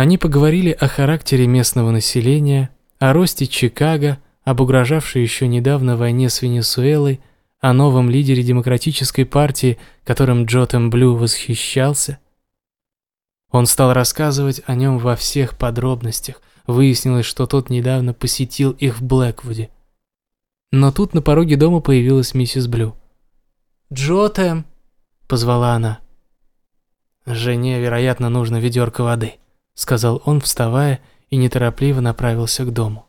Они поговорили о характере местного населения, о росте Чикаго, об угрожавшей еще недавно войне с Венесуэлой, о новом лидере демократической партии, которым Джотем Блю восхищался. Он стал рассказывать о нем во всех подробностях. Выяснилось, что тот недавно посетил их в Блэквуде. Но тут на пороге дома появилась миссис Блю. «Джотем!» – позвала она. «Жене, вероятно, нужно ведерко воды», – сказал он, вставая, и неторопливо направился к дому.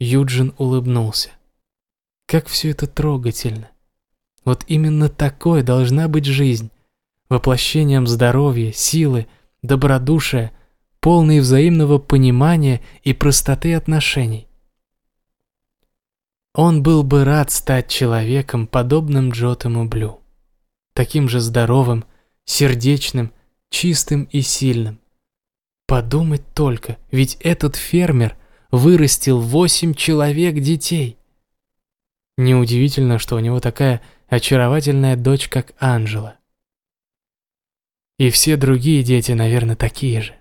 Юджин улыбнулся. Как все это трогательно. Вот именно такой должна быть жизнь. Воплощением здоровья, силы, добродушия, полной взаимного понимания и простоты отношений. Он был бы рад стать человеком, подобным Джотему Блю. Таким же здоровым, сердечным, чистым и сильным. Подумать только, ведь этот фермер вырастил восемь человек детей. Неудивительно, что у него такая очаровательная дочь, как Анжела. И все другие дети, наверное, такие же.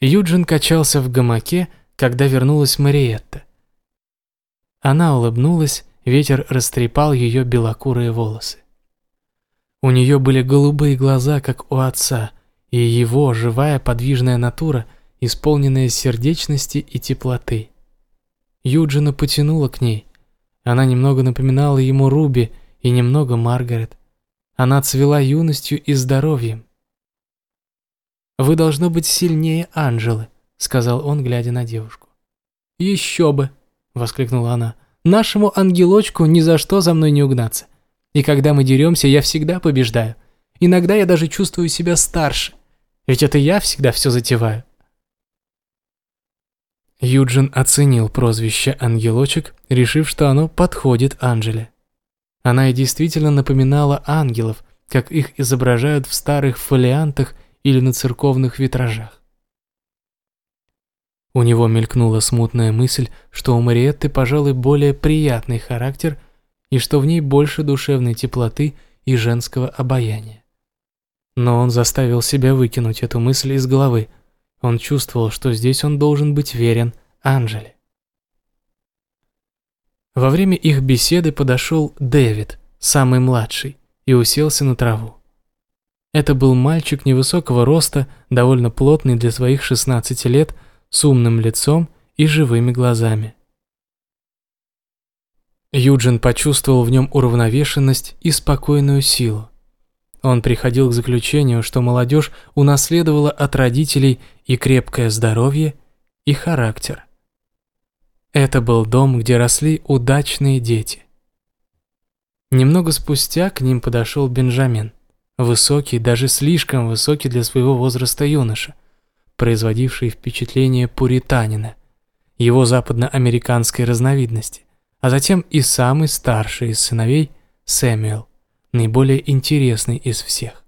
Юджин качался в гамаке, когда вернулась Мариетта. Она улыбнулась, ветер растрепал ее белокурые волосы. У нее были голубые глаза, как у отца, и его живая подвижная натура, исполненная сердечности и теплоты. Юджина потянула к ней. Она немного напоминала ему Руби и немного Маргарет. Она цвела юностью и здоровьем. «Вы должно быть сильнее Анжелы», — сказал он, глядя на девушку. «Еще бы!» — воскликнула она. «Нашему ангелочку ни за что за мной не угнаться. И когда мы деремся, я всегда побеждаю. Иногда я даже чувствую себя старше. Ведь это я всегда все затеваю». Юджин оценил прозвище «ангелочек», решив, что оно подходит Анжеле. Она и действительно напоминала ангелов, как их изображают в старых фолиантах или на церковных витражах. У него мелькнула смутная мысль, что у Мариетты, пожалуй, более приятный характер и что в ней больше душевной теплоты и женского обаяния. Но он заставил себя выкинуть эту мысль из головы. Он чувствовал, что здесь он должен быть верен Анжеле. Во время их беседы подошел Дэвид, самый младший, и уселся на траву. Это был мальчик невысокого роста, довольно плотный для своих 16 лет, с умным лицом и живыми глазами. Юджин почувствовал в нем уравновешенность и спокойную силу. Он приходил к заключению, что молодежь унаследовала от родителей и крепкое здоровье, и характер. Это был дом, где росли удачные дети. Немного спустя к ним подошел Бенджамин. Высокий, даже слишком высокий для своего возраста юноша, производивший впечатление пуританина, его западноамериканской разновидности, а затем и самый старший из сыновей Сэмюэл, наиболее интересный из всех.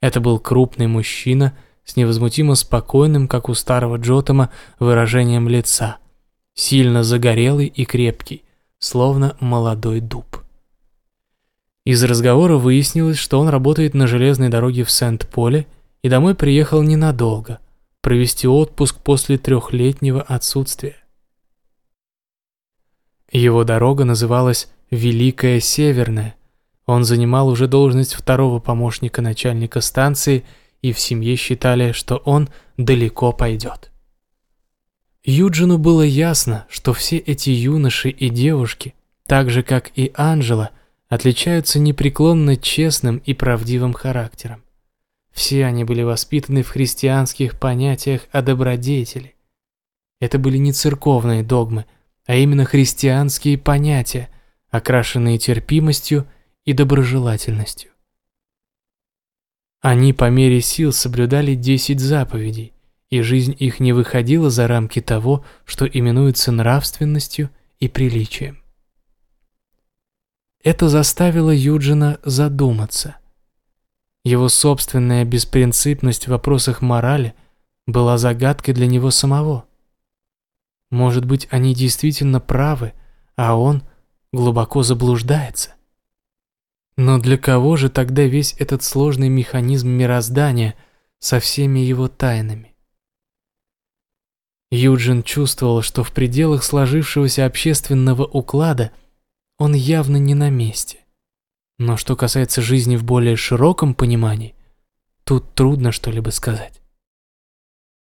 Это был крупный мужчина с невозмутимо спокойным, как у старого Джотома, выражением лица, сильно загорелый и крепкий, словно молодой дуб. Из разговора выяснилось, что он работает на железной дороге в Сент-Поле и домой приехал ненадолго, провести отпуск после трехлетнего отсутствия. Его дорога называлась «Великая Северная». Он занимал уже должность второго помощника начальника станции, и в семье считали, что он далеко пойдет. Юджину было ясно, что все эти юноши и девушки, так же как и Анжела – отличаются непреклонно честным и правдивым характером. Все они были воспитаны в христианских понятиях о добродетели. Это были не церковные догмы, а именно христианские понятия, окрашенные терпимостью и доброжелательностью. Они по мере сил соблюдали десять заповедей, и жизнь их не выходила за рамки того, что именуется нравственностью и приличием. Это заставило Юджина задуматься. Его собственная беспринципность в вопросах морали была загадкой для него самого. Может быть, они действительно правы, а он глубоко заблуждается. Но для кого же тогда весь этот сложный механизм мироздания, со всеми его тайнами. Юджин чувствовал, что в пределах сложившегося общественного уклада он явно не на месте. Но что касается жизни в более широком понимании, тут трудно что-либо сказать.